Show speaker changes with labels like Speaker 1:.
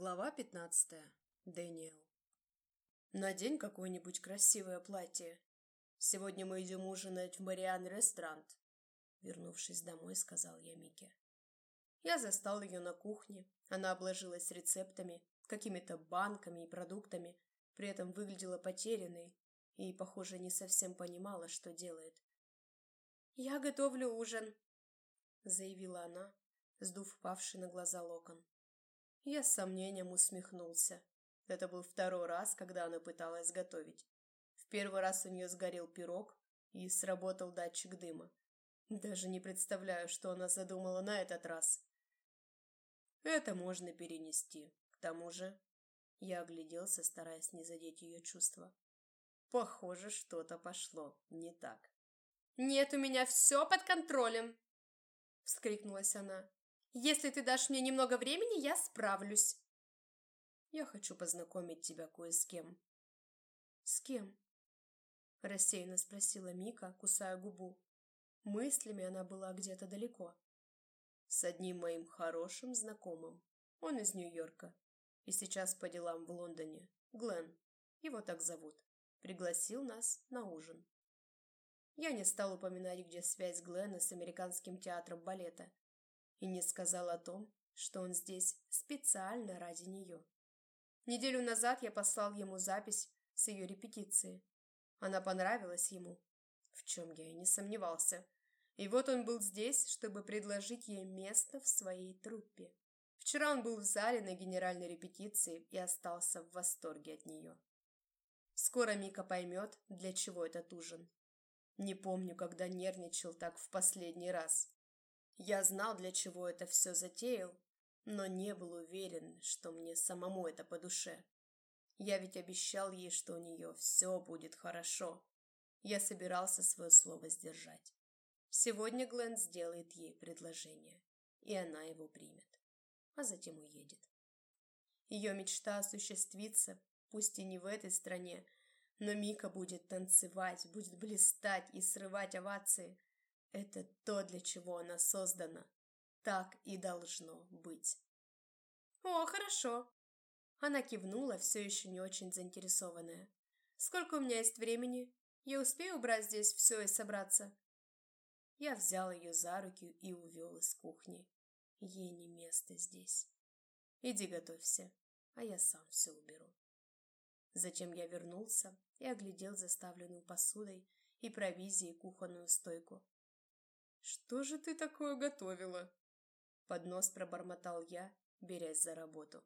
Speaker 1: Глава пятнадцатая. Дэниел. Надень какое-нибудь красивое платье. Сегодня мы идем ужинать в Мариан Рестрант. Вернувшись домой, сказал я Мике. Я застал ее на кухне. Она обложилась рецептами, какими-то банками и продуктами, при этом выглядела потерянной и, похоже, не совсем понимала, что делает. «Я готовлю ужин», — заявила она, сдув павший на глаза локон. Я с сомнением усмехнулся. Это был второй раз, когда она пыталась готовить. В первый раз у нее сгорел пирог и сработал датчик дыма. Даже не представляю, что она задумала на этот раз. Это можно перенести. К тому же... Я огляделся, стараясь не задеть ее чувства. Похоже, что-то пошло не так.
Speaker 2: «Нет, у меня все под контролем!» — вскрикнулась она. Если ты дашь мне немного времени, я справлюсь.
Speaker 1: Я хочу познакомить тебя кое с кем. С кем? Рассеянно спросила Мика, кусая губу. Мыслями она была где-то далеко. С одним моим хорошим знакомым. Он из Нью-Йорка. И сейчас по делам в Лондоне. Глен. Его так зовут. Пригласил нас на ужин. Я не стал упоминать, где связь Глена с американским театром балета и не сказал о том, что он здесь специально ради нее. Неделю назад я послал ему запись с ее репетиции. Она понравилась ему, в чем я и не сомневался. И вот он был здесь, чтобы предложить ей место в своей труппе. Вчера он был в зале на генеральной репетиции и остался в восторге от нее. Скоро Мика поймет, для чего этот ужин. Не помню, когда нервничал так в последний раз. Я знал, для чего это все затеял, но не был уверен, что мне самому это по душе. Я ведь обещал ей, что у нее все будет хорошо. Я собирался свое слово сдержать. Сегодня Глен сделает ей предложение, и она его примет, а затем уедет. Ее мечта осуществится, пусть и не в этой стране, но Мика будет танцевать, будет блистать и срывать овации – это то, для чего она создана. Так и должно быть.
Speaker 2: О, хорошо.
Speaker 1: Она кивнула, все еще не очень заинтересованная. Сколько у меня есть времени? Я успею убрать здесь все и собраться? Я взял ее за руки и увел из кухни. Ей не место здесь. Иди готовься, а я сам все уберу. Затем я вернулся и оглядел заставленную посудой и провизией кухонную стойку. «Что же ты такое готовила?» Под нос пробормотал я, берясь за работу.